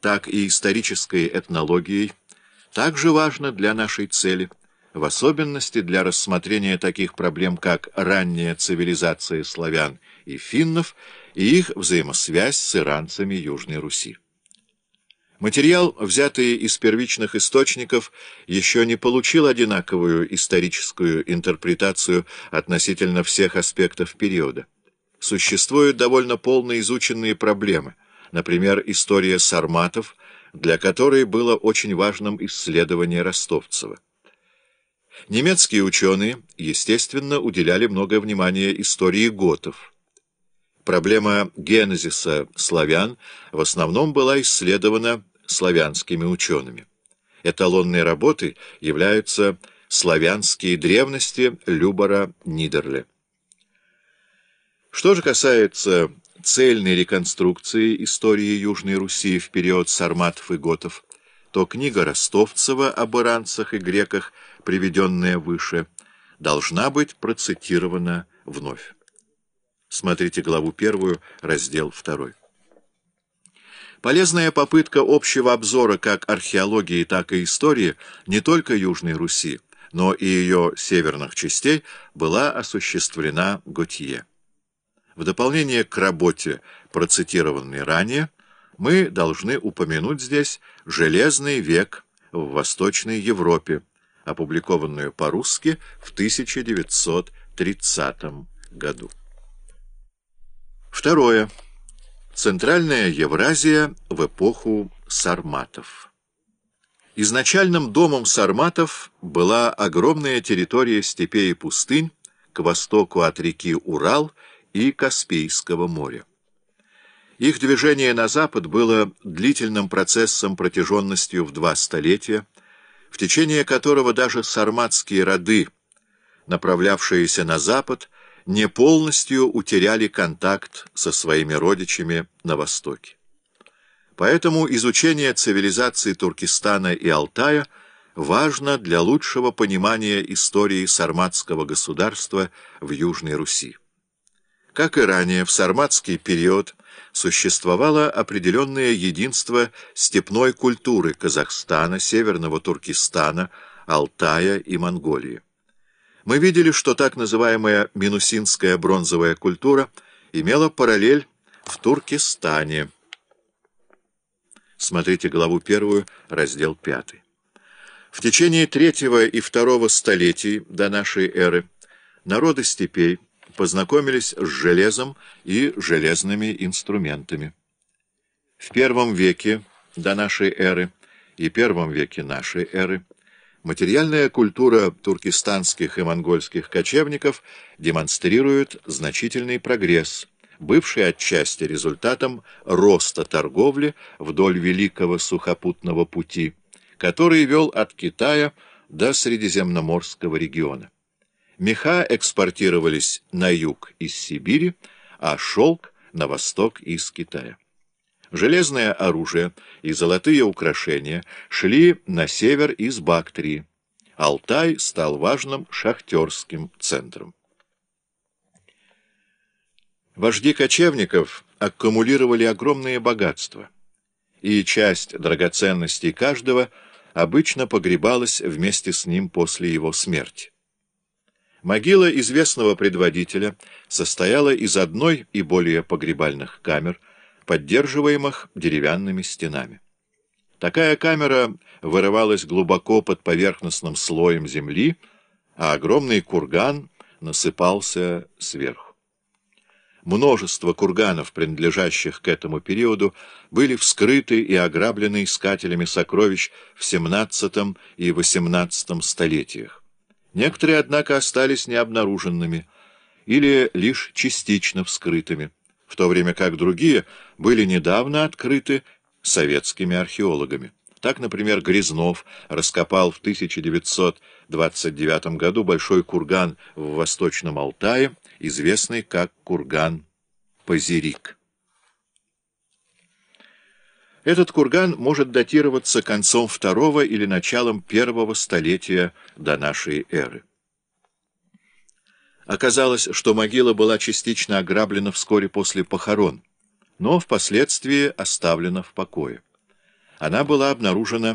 так и исторической этнологией также важно для нашей цели, в особенности для рассмотрения таких проблем, как ранняя цивилизация славян и финнов и их взаимосвязь с иранцами Южной Руси. Материал, взятый из первичных источников, еще не получил одинаковую историческую интерпретацию относительно всех аспектов периода. Существуют довольно полно изученные проблемы, например, история сарматов, для которой было очень важным исследование Ростовцева. Немецкие ученые, естественно, уделяли много внимания истории готов. Проблема генезиса славян в основном была исследована славянскими учеными. Эталонной работой являются славянские древности Любора Нидерле. Что же касается цельной реконструкции истории Южной Руси в период сарматов и готов, то книга Ростовцева об иранцах и греках, приведенная выше, должна быть процитирована вновь. Смотрите главу первую, раздел второй. Полезная попытка общего обзора как археологии, так и истории не только Южной Руси, но и ее северных частей была осуществлена Готье. В дополнение к работе, процитированной ранее, мы должны упомянуть здесь «Железный век в Восточной Европе», опубликованную по-русски в 1930 году. Второе. Центральная Евразия в эпоху сарматов. Изначальным домом сарматов была огромная территория степей и пустынь к востоку от реки Урал и Каспийского моря. Их движение на запад было длительным процессом протяженностью в два столетия, в течение которого даже сарматские роды, направлявшиеся на запад, не полностью утеряли контакт со своими родичами на Востоке. Поэтому изучение цивилизации Туркестана и Алтая важно для лучшего понимания истории сарматского государства в Южной Руси. Как и ранее, в сарматский период существовало определенное единство степной культуры Казахстана, Северного Туркестана, Алтая и Монголии. Мы видели, что так называемая минусинская бронзовая культура имела параллель в Туркестане. Смотрите главу первую, раздел пятый. В течение третьего и второго столетий до нашей эры народы степей познакомились с железом и железными инструментами. В первом веке до нашей эры и первом веке нашей эры Материальная культура туркестанских и монгольских кочевников демонстрирует значительный прогресс, бывший отчасти результатом роста торговли вдоль Великого сухопутного пути, который вел от Китая до Средиземноморского региона. Меха экспортировались на юг из Сибири, а шелк — на восток из Китая. Железное оружие и золотые украшения шли на север из Бактрии. Алтай стал важным шахтерским центром. Вожди кочевников аккумулировали огромные богатства, и часть драгоценностей каждого обычно погребалась вместе с ним после его смерти. Могила известного предводителя состояла из одной и более погребальных камер – поддерживаемых деревянными стенами. Такая камера вырывалась глубоко под поверхностным слоем земли, а огромный курган насыпался сверху. Множество курганов, принадлежащих к этому периоду, были вскрыты и ограблены искателями сокровищ в XVII и XVIII столетиях. Некоторые, однако, остались необнаруженными или лишь частично вскрытыми в то время как другие были недавно открыты советскими археологами. Так, например, Грязнов раскопал в 1929 году большой курган в Восточном Алтае, известный как курган Позерик. Этот курган может датироваться концом второго или началом первого столетия до нашей эры. Оказалось, что могила была частично ограблена вскоре после похорон, но впоследствии оставлена в покое. она была обнаружена